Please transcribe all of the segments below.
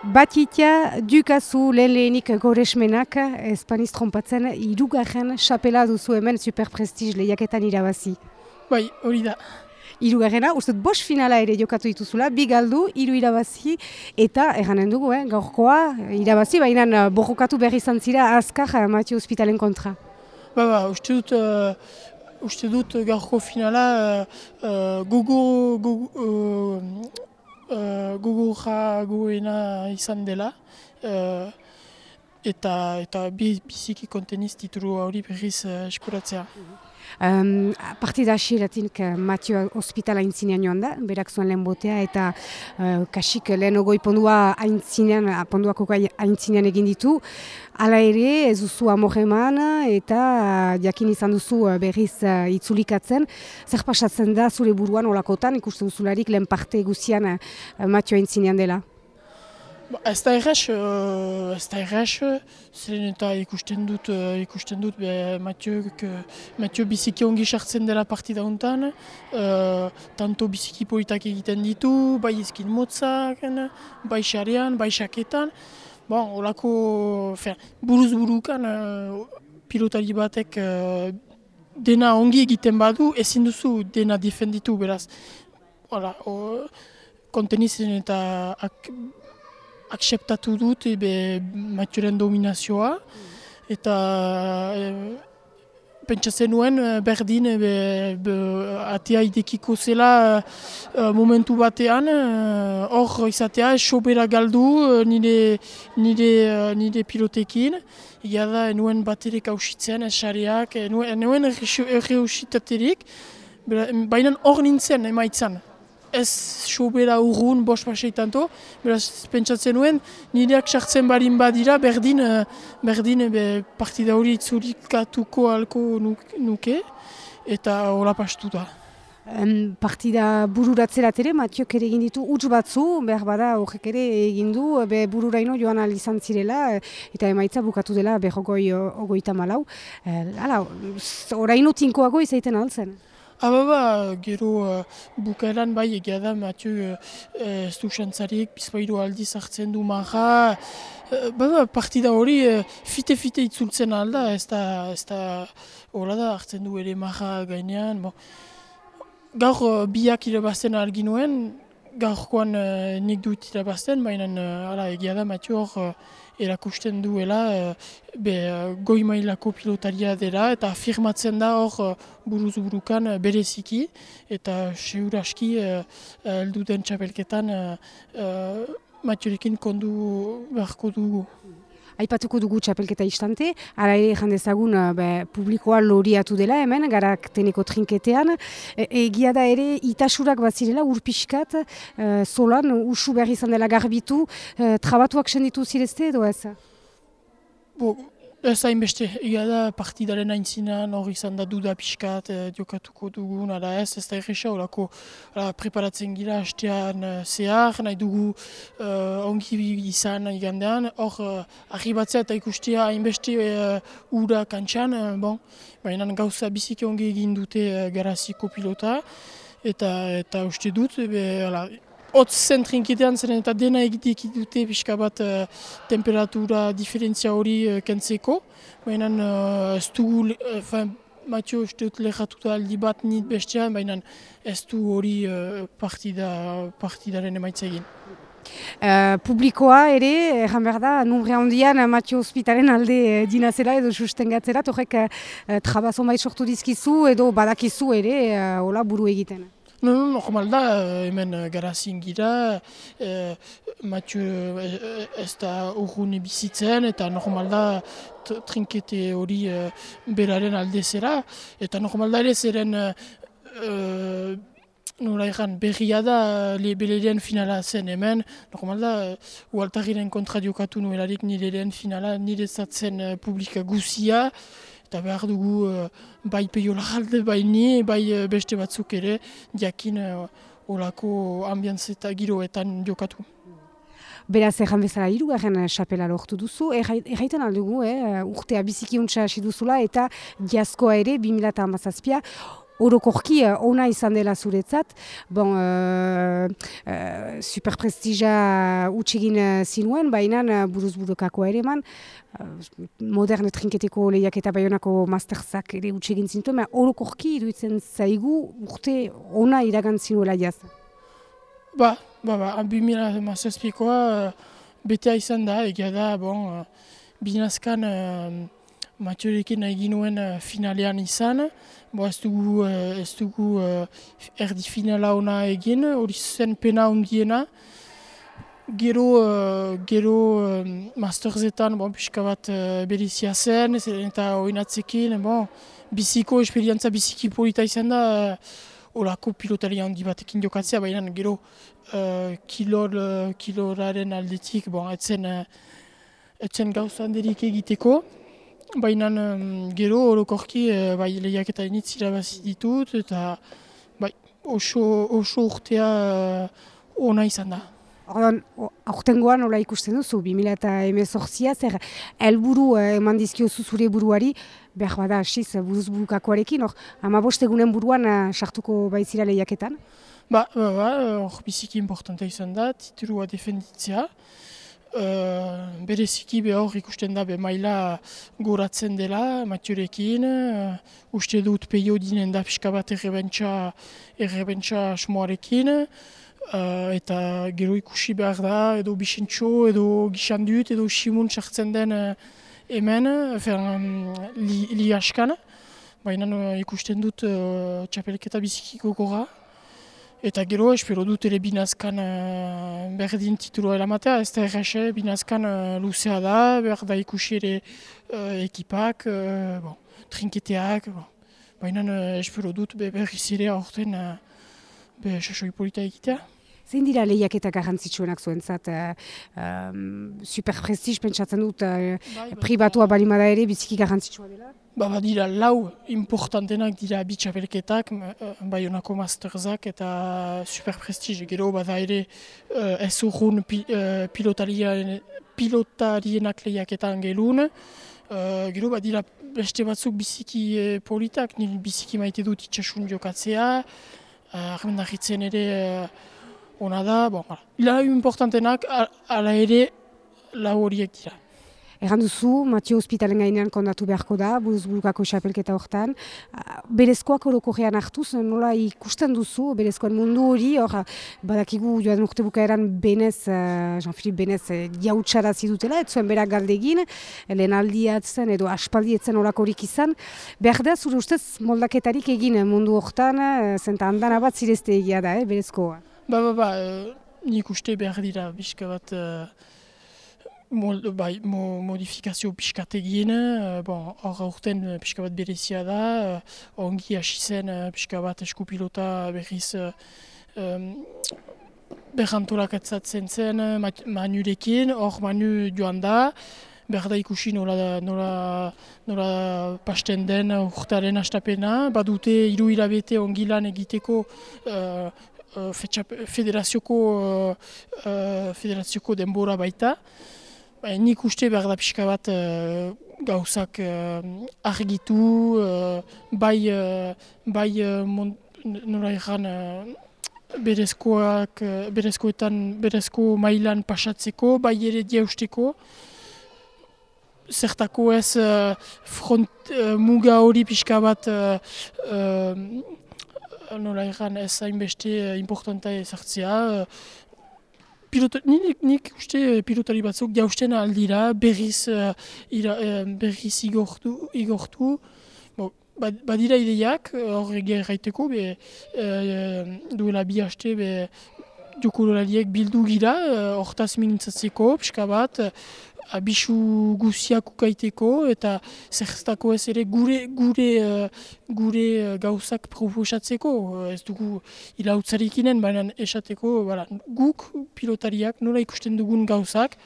Batitia, dukazu lehen lehenik goresmenak, espaniz trompatzen, irugarren xapela duzu hemen superprestiz lehiaketan irabazi. Bai, hori da. Irugarrena, uste bost finala ere jokatu dituzula, bi galdu, iru irabazi, eta erranen dugu, eh, gaurkoa irabazi, baina borrokatu berri zantzira azkar eh, Matio Hospitalen kontra. Ba, ba, uste dut, uh, uste dut gaurko finala uh, uh, gugu, gugu, uh, uh, gugu guena izan dela. Uh, eta eta biziki konteniz titulu hori berriz uh, eskuratzea. Um, partida asiratik uh, Matio hospitala aintzinean joan da, berak zuen lehen botea, eta uh, kasik lehen ogoi pondua aintzinean, ponduako aintzinean egin ditu. Hala ere, ez duzu amoreman eta uh, jakin izan duzu uh, berriz uh, itzulikatzen. Zer pasatzen da zure buruan olakotan, ikusten duzularik lehen parte guzian uh, Matio aintzinean dela? Ba, ez da errez, uh, ez da errez, zeren eta ikusten dut, uh, ikusten dut, be, Mathieu, biziki ongi sartzen dela partida honetan, uh, tanto biziki politak egiten ditu, bai izkin motzak, bai xarean, bai xaketan, bon, olako, fer, buruz burukan, uh, pilotari batek uh, dena ongi egiten badu, ezin duzu dena defenditu, beraz, Hola, o, kontenizen eta akseptatu dut ebe Matioren dominazioa. Eta e, pentsatzen nuen e, berdin ebe be, atea idekiko zela e, momentu batean e, hor izatea sobera galdu nire, nire, nire pilotekin. Ia da, nuen baterik hausitzen, esareak, nuen erreusitaterik, baina hor nintzen emaitzan ez sobera urrun, bost paseitanto, beraz, pentsatzen nuen, nireak sartzen barin badira, berdin, uh, berdin be, partida hori itzulikatuko alko nuke, eta hola pastu da. Um, partida bururatzerat ere, Matiok ere egin ditu utz batzu, behar bada horrek ere egin du, be bururaino joan izan zirela, eta emaitza bukatu dela behogoi ogoita malau. E, hala, oraino tinkoago izaiten altzen. Aba ba, gero uh, bukaeran bai egia da, Mathieu uh, ez du xantzarik, bizpairu aldiz hartzen du marra. Uh, ba, partida hori fite-fite uh, itzultzen alda, ez da, ez da, hola da, hartzen du ere marra gainean. Bon. Gaur uh, biak irabazten algin nuen, gaurkoan uh, nik dut irabazten, baina uh, egia da, Mathieu hor, erakusten duela e, be, goi mailako pilotaria dela eta afirmatzen da hor buruz burukan bereziki eta seur aski heldu den txapelketan e, kondu beharko dugu. Aipatuko dugu txapelketa istante, ara ere jandezagun be, publikoa loriatu dela hemen, garak teneko trinketean. E, egia da ere itasurak bat zirela, urpiskat, e, solan, usu behar izan dela garbitu, e, trabatuak senditu zirezte edo ez? Bo, Ez hainbeste, egia da partidaren aintzinan hori izan da duda pixkat diokatuko dugun, ara ez, ez da erresa, horako preparatzen gira hastean eh, zehar, nahi dugu uh, ongi izan igandean, hor uh, arribatzea eta ikustea hainbeste uh, ura kantxan, uh, bon, baina gauza biziki ongi egin dute uh, garaziko pilota, eta, eta uste dut, be, ala, Otz zen trinkitean zen eta dena egitek dute pixka bat uh, temperatura diferentzia hori uh, kentzeko. Baina uh, ez du, uh, Matio, dut lehatuta aldi bat nit bestean, baina ez du hori uh, partida, partidaren emaitza egin. Uh, publikoa ere, erran behar da, numre handian Matio Hospitalen alde dinazera edo sustengatzera, torrek uh, trabazon bai sortu dizkizu edo badakizu ere, uh, hola buru egiten. No, no, normal da, hemen eh, garazin gira, eh, Mathieu eh, ez da urrune bizitzen, eta normal da trinkete hori eh, beraren aldezera, eta normal da ere zeren eh, eh nola egan berria da le finala zen hemen, normal da ualtagiren kontra diokatu nuelarik nire finala nire zatzen publika guzia, eta behar dugu uh, bai peiola jalde, bai ni, bai uh, beste batzuk ere, diakin uh, olako ambiantz eta giroetan jokatu. Beraz, erran bezala irugarren xapela lortu duzu, erraiten aldugu, eh, urtea biziki untsa hasi duzula eta diazkoa ere, 2000 eta amazazpia, orokorki ona izan dela zuretzat, bon, uh, uh, superprestija utxegin uh, zinuen, baina buruz burukako ere man, uh, modern trinketeko lehiak eta baionako masterzak ere utxegin zintuen, baina orokorki iruditzen zaigu urte ona iragan zinuela jaz. Ba, ba, ba, 2000 betea izan da, egia da, bon, binazkan uh, Matiorekin egin nuen uh, finalean izan, bo ez dugu, uh, ez dugu uh, erdi finala ona egin, hori zen pena hundiena. Gero, uh, gero uh, masterzetan, bon, pixka bat uh, berizia zen, eta oinatzekin, bon, biziko, esperientza biziki polita izan da, uh, olako pilotaria handi batekin jokatzea, baina gero uh, kilor, uh, kiloraren aldetik, bon, etzen, uh, etzen gauza handerik egiteko. Baina um, gero orokorki uh, bai, lehiak eta initzira ditut eta bai, oso, oso urtea uh, ona izan da. Ordan, aurten goan nola ikusten duzu, 2000 eta emezortzia, zer helburu uh, eman dizkiozu zure buruari, behar bada asiz buruz burukakoarekin, hor, ama bostegunen buruan sartuko baitzira lehiaketan? Ba, ba, ba, hor biziki importanta izan da, titurua defenditzea. Uh, bereziki behor ikusten da be maila goratzen dela maturekin, uh, uste dut peio da pixka bat errebentsa, errebentsa asmoarekin, uh, eta gero ikusi behar da, edo bisentxo, edo gisandut, edo simun sartzen den uh, hemen, um, li, li askan, baina uh, ikusten dut uh, txapelketa bizikiko gora. Eta gero, espero dut ere binazkan uh, berdin tituloa elamatea, ez da errexe, binazkan uh, luzea da, behar da ikusi ere uh, ekipak, uh, bon, trinketeak, bon. baina uh, espero dut be, berriz ere aurten uh, be, sasoi polita egitea. Zein dira lehiak eta garrantzitsuenak zuentzat, uh, um, superprestiz pentsatzen dut, uh, bai, pribatua bai. balimada ere biziki garrantzitsua dela? Ba, ba dira lau importantenak dira bitxapelketak, bai honako masterzak eta superprestiz. Gero bada ere uh, ez urrun pi, uh, pilotarienak lehiaketan gelun. Uh, gero bat dira beste batzuk biziki uh, politak, nire biziki maite dut itxasun jokatzea. Uh, ere uh, ona da. Bon, lau importantenak ala ere lau horiek dira. Egan duzu, Matio Hospitalen gainean kondatu beharko da, buruz burukako xapelketa horretan. Ah, berezkoak horoko gehan hartuz, nola ikusten duzu, berezkoan mundu hori, hor, badakigu joan urte bukaeran Benez, uh, Jean-Philippe Benez, uh, jautxara zidutela, ez zuen berak galdegin, lehen aldiatzen edo aspaldietzen horako horik izan. Behar da, zure ustez, moldaketarik egin mundu horretan, uh, zenta handan abat zirezte egia da, eh, berezkoa. Ba, ba, ba, nik uste behar dira, bizka bat, bai, mo, modifikazio pixkat egin, uh, bon, hor aurten uh, pixka bat berezia da, uh, ongi hasi zen uh, pixka bat eskupilota berriz um, berrantolak atzatzen zen manurekin, hor manu joan da, behar da ikusi nola, nola, nola pasten den urtaren astapena, badute hiru hilabete ongi lan egiteko uh, uh, federazioko, uh, federazioko denbora baita, Ba, nik uste behar da pixka bat uh, gauzak uh, argitu, uh, bai, uh, bai uh, nola egan uh, berezkoak, berezkoetan, berezko mailan pasatzeko, bai ere diausteko. Zertako ez front, muga hori pixka bat nola egan ez hainbeste uh, importanta ezartzea. Uh, Pilota, nik, nik uste eh, pilotari batzuk jausten aldira berriz, uh, ira, uh, berriz igortu. igortu. Bo, badira ideiak, hor egia erraiteko, be, uh, duela bi haste, be, jokoloraliek bildu gira, hortaz uh, minintzatzeko, pixka bat, abisu guziak ukaiteko eta zertako ez ere gure gure uh, gure uh, gauzak proposatzeko. Ez dugu ilautzarikinen baina esateko bala, guk pilotariak nola ikusten dugun gauzak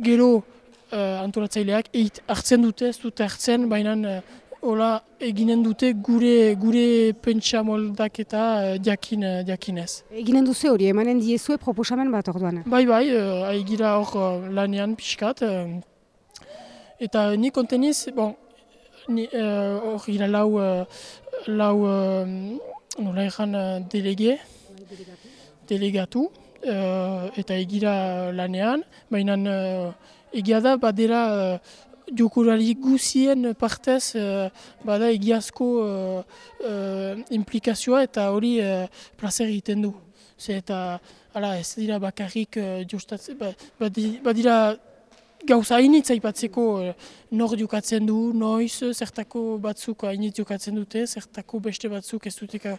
gero uh, antolatzaileak eit hartzen dute ez dute hartzen baina Ola, eginen dute gure gure pentsa moldak eta uh, diakin, uh. Eginen duze hori, emanen diezue proposamen bat orduan? Bai, bai, uh, haigira hor uh, lanean pixkat. eta ni konteniz, bon, hor uh, lau uh, lau, nola egan, delege, delegatu, eta egira lanean, baina egia da, badera, jokurari guzien partez bada egiazko implikazioa eta hori uh, placer egiten du. Zer eta ala, ez dira bakarrik uh, jostatzen, ba, badira gauza hainitza ipatzeko uh, nor jokatzen du, noiz, zertako batzuk hainitz jokatzen dute, zertako beste batzuk ez dute,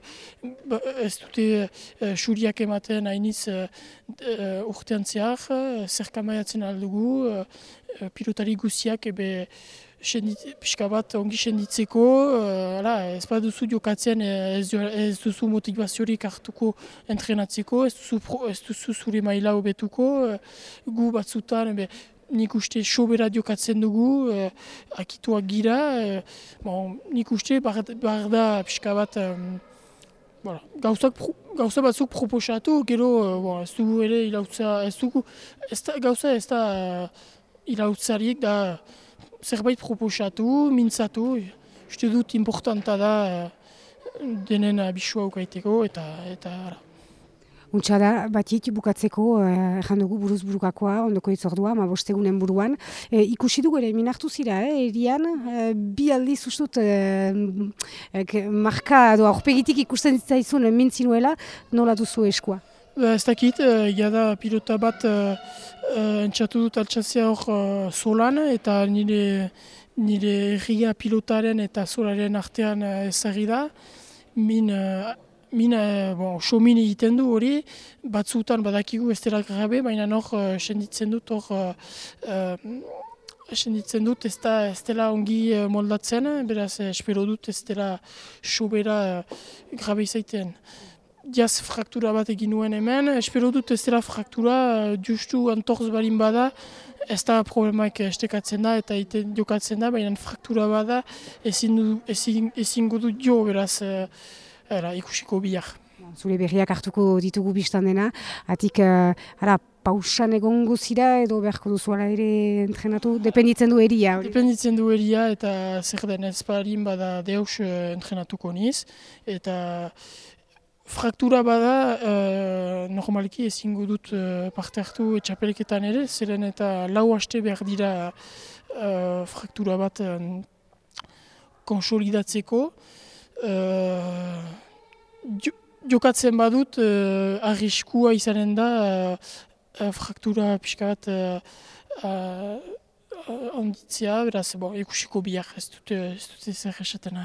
ba, ez dute uh, xuriak ematen hainitz uh, uh, urtean zehar, uh, zerkamaiatzen aldugu, uh, pilotari guziak ebe pixka bat ongi senditzeko, uh, ez bat duzu jokatzen ez, ez duzu motivaziorik hartuko entrenatzeko, ez duzu, pro, ez duzu zure maila hobetuko, uh, gu batzutan ebe, nik uste sobera jokatzen dugu, uh, akituak gira, uh, bon, nik uste bar, da pixka bat um, voilà. gauzak pro, gauza batzuk proposatu, gero uh, bon, ez dugu ere ilautza, ez dugu, ez da, gauza ez da uh, ilautzariek da zerbait proposatu, mintzatu, uste dut importanta da denen abisua ukaiteko eta eta ara. Untsa da, batik bukatzeko, eh, dugu buruz burukakoa, ondoko itzordua, ma bostegunen buruan. E, ikusi dugu ere, minartu zira, eh, erian, e, bi aldi zuztut, e, e, marka, doa, orpegitik ikusten zitzaizun mintzinuela, nola duzu eskua? Ba, ez dakit, uh, da pilota bat uh, uh, entxatu dut altsatzea hor uh, solan eta nire, nire erria pilotaren eta solaren artean uh, ezagri da. Min, uh, min uh, bon, min egiten du hori, batzutan badakigu ez dela grabe, baina hor uh, senditzen dut hor uh, senditzen dut ez, da, ez dela ongi moldatzen, beraz espero dut ez dela sobera grabe izaiten. Jaz fraktura bat egin nuen hemen, espero dut ez dela fraktura, justu antorz balin bada, ez da problemaik estekatzen da eta iten jokatzen da, baina fraktura bada ezin, ezin, ezin dut jo beraz era, ikusiko bihar. Zure berriak hartuko ditugu biztan dena, atik uh, ara, pausan egon guzira edo beharko duzu ala ere entrenatu, dependitzen du eria? Dependitzen du eria eta zer den ez bada deus entrenatuko niz, eta Fraktura bada, uh, normaliki ezingo dut uh, parte hartu etxapeliketan ere, zeren eta lau haste behar dira uh, fraktura bat um, konsolidatzeko. Uh, jokatzen badut, uh, arriskua izanen da, uh, fraktura pixka bat uh, uh, onditzea, beraz, bon, ikusiko bihar ez dute, ez dute zer esaten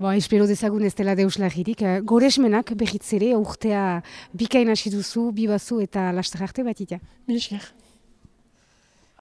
Bo, espero dezagun ez dela deus lagirik. Goresmenak behitzere urtea bikain hasi duzu, bibazu eta lastar arte bat itea.